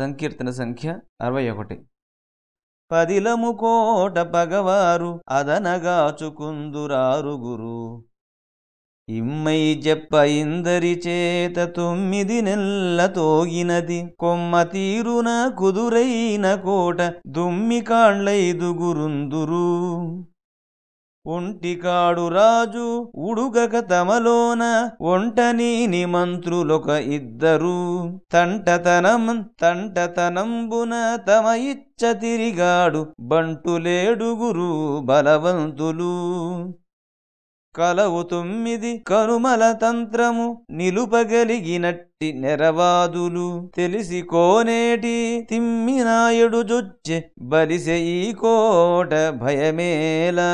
సంకీర్తన సంఖ్య అరవై ఒకటి పదిలము కోట పగవారు అదనగాచుకుందురారుగురు ఇమ్మై చెప్ప ఇందరి చేత తొమ్మిది నెల్ల తోగినది. కొమ్మ తీరున కుదురైన కోట దుమ్మి కాళ్ళైదుగురుందురు ఒంటికాడు రాజు ఉడుగక తమలోన ఒంటనీని మంత్రులొక ఇద్దరు. తంటతనం తంటతనంబున తమ ఇచ్చ తిరిగాడు బంటులేడుగురు బలవంతులు. కలవు తొమ్మిది కనుమల తంత్రము నిలుపగలిగినట్టి నెరవాదులు. తెలిసి కోనేటి తిమ్మినాయుడు జొచ్చె బలిసె ఈ కోట భయమేలా.